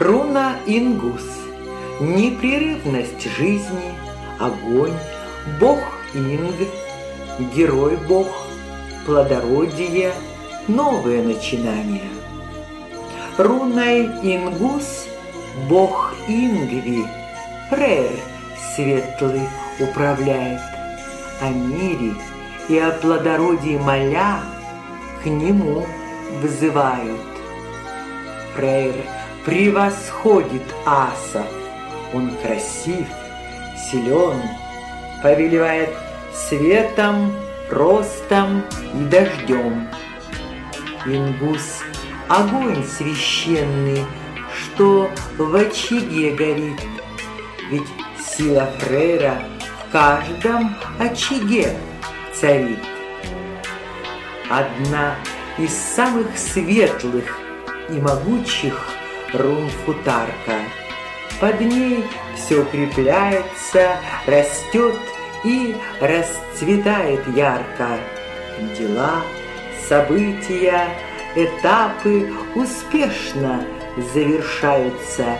Руна Ингус. Непрерывность жизни, огонь, бог Инг, герой бог, плодородие, новое начинание. Руной Ингус бог Ингви, Фрейр светлый управляет, о мире и о плодородии моля к нему вызывают. Фрейр превосходит аса, он красив, силен, повелевает светом, ростом и дождем. Ингус — огонь священный, что в очаге горит, ведь сила Фрейра в каждом очаге царит. Одна из самых светлых и могучих рун футарка. Под ней все укрепляется, растет и расцветает ярко. Дела, события, этапы успешно завершаются,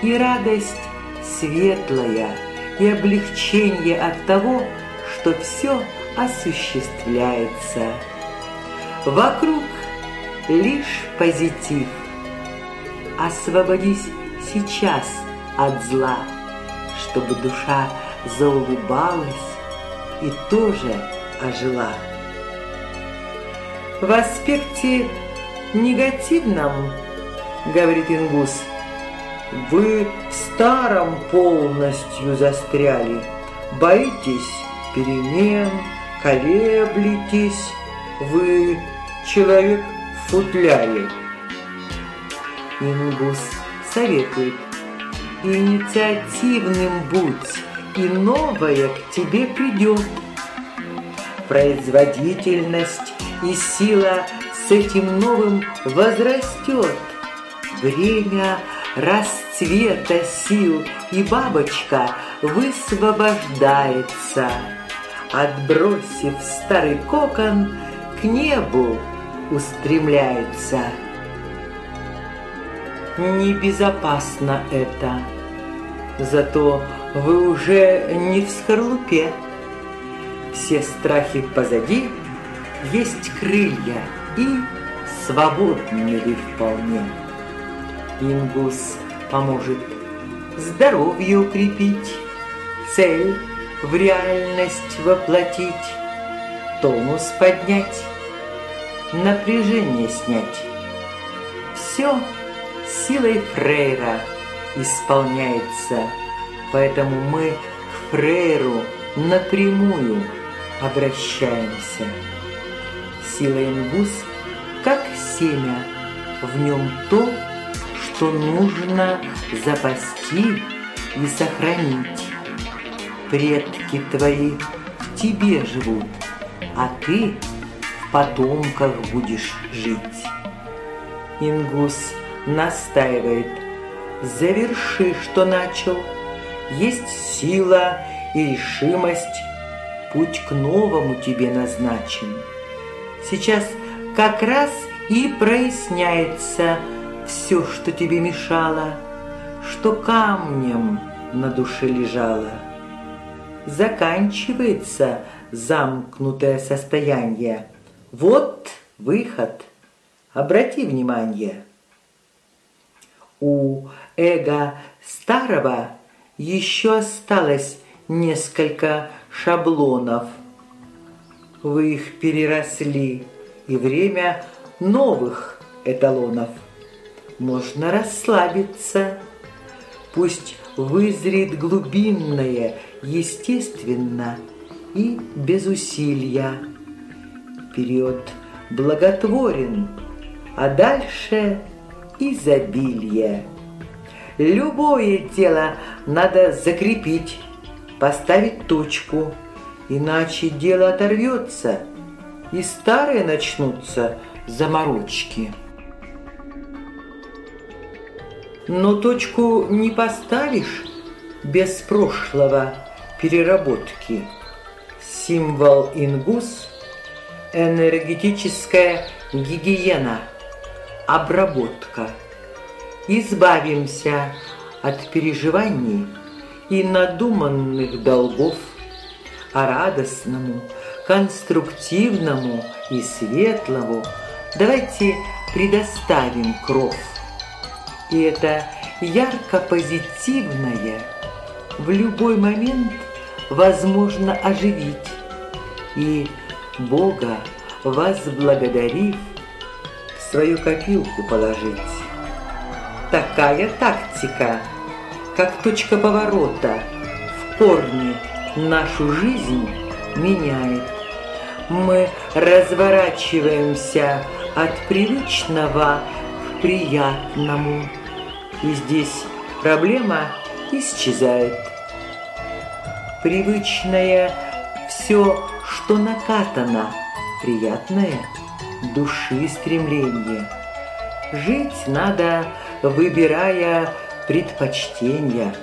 и радость светлая, и облегчение от того, что все осуществляется. Вокруг лишь позитив. Освободись сейчас от зла, чтобы душа заулыбалась и тоже ожила. В аспекте негативном, говорит Ингус, вы в старом полностью застряли, боитесь перемен, колеблетесь, вы человек в футляре. Ингус советует, инициативным будь, и новое к тебе придет. Производительность и сила с этим новым возрастет. Время расцвета сил, и бабочка высвобождается, отбросив старый кокон, к небу устремляется. Небезопасно это, зато вы уже не в скорлупе. Все страхи позади, есть крылья и свободны вы вполне. Ингус поможет здоровье укрепить, цель в реальность воплотить, тонус поднять, напряжение снять. Все силой Фрейра исполняется, поэтому мы к Фрейру напрямую обращаемся. Сила ингус, как семя, в нем то, что нужно запасти и сохранить. Предки твои в тебе живут, а ты в потомках будешь жить. Ингус настаивает, заверши, что начал. Есть сила и решимость, путь к новому тебе назначен. Сейчас как раз и проясняется все, что тебе мешало, что камнем на душе лежало. Заканчивается замкнутое состояние. Вот выход. Обрати внимание. У эго старого еще осталось несколько шаблонов. Вы их переросли, и время новых эталонов можно расслабиться. Пусть вызрит глубинное, естественно и без усилия. Период благотворен, а дальше изобилие. Любое дело надо закрепить, поставить точку, иначе дело оторвется, и старые начнутся заморочки. Но точку не поставишь без прошлого переработки. Символ ингус – энергетическая гигиена, обработка. избавимся от переживаний и надуманных долгов, а радостному, конструктивному и светлому давайте предоставим кров. И это ярко-позитивное в любой момент возможно оживить. И Бога, вас благодарив, свою копилку положить. Такая тактика, как точка поворота, в корне нашу жизнь меняет. Мы разворачиваемся от привычного к приятному. И здесь проблема исчезает. Привычное все, что накатано, приятное души стремление. Жить надо, выбирая предпочтения.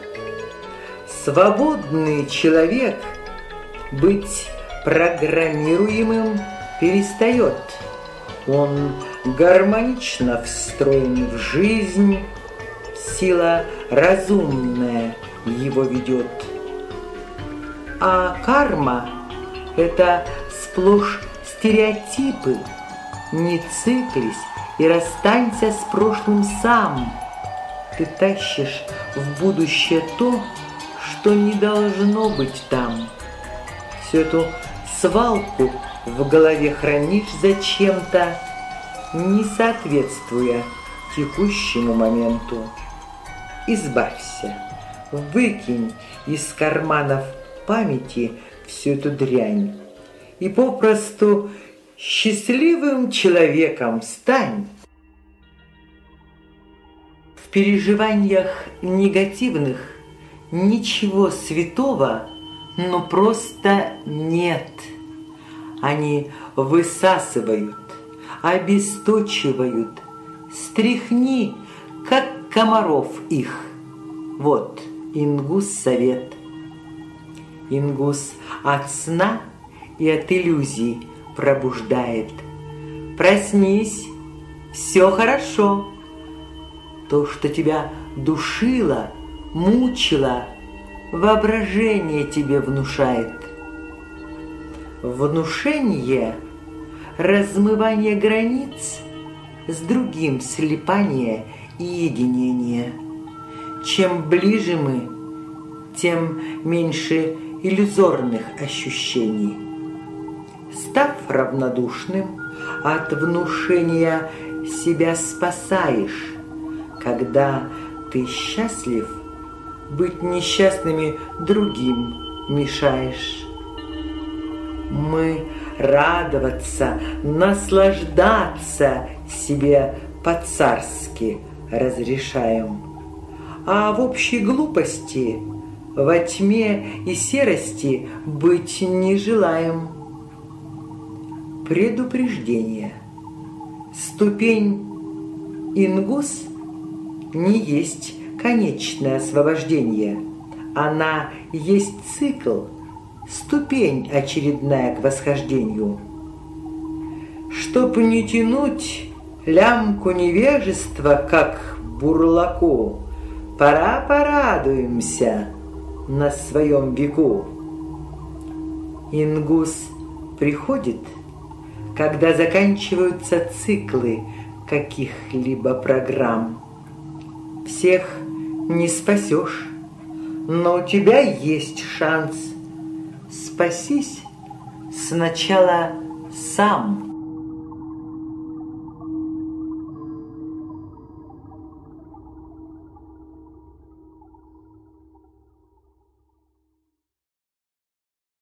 Свободный человек быть программируемым перестает. Он гармонично встроен в жизнь, сила разумная его ведет. А карма – это сплошь стереотипы. Не циклись и расстанься с прошлым сам. Ты тащишь в будущее то, что не должно быть там. Всю эту свалку в голове хранишь зачем-то, не соответствуя текущему моменту. Избавься, выкинь из карманов памяти всю эту дрянь и попросту счастливым человеком стань. В переживаниях негативных ничего святого, но просто нет. Они высасывают, обесточивают, стряхни, как комаров их. Вот ингус совет. Ингус от сна и от иллюзий пробуждает. Проснись, все хорошо. То, что тебя душило, мучило, воображение тебе внушает. Внушение – размывание границ, с другим слепание и единение. Чем ближе мы, тем меньше иллюзорных ощущений. Став равнодушным, от внушения себя спасаешь, когда ты счастлив, быть несчастными другим мешаешь. Мы радоваться, наслаждаться себе по-царски разрешаем. А в общей глупости, во тьме и серости быть не желаем. Предупреждение. Ступень ингус не есть конечное освобождение. Она есть цикл, ступень очередная к восхождению. Чтоб не тянуть лямку невежества, как бурлаку, пора порадуемся на своем веку. Ингус приходит – когда заканчиваются циклы каких-либо программ. Всех не спасешь, но у тебя есть шанс. Спасись сначала сам.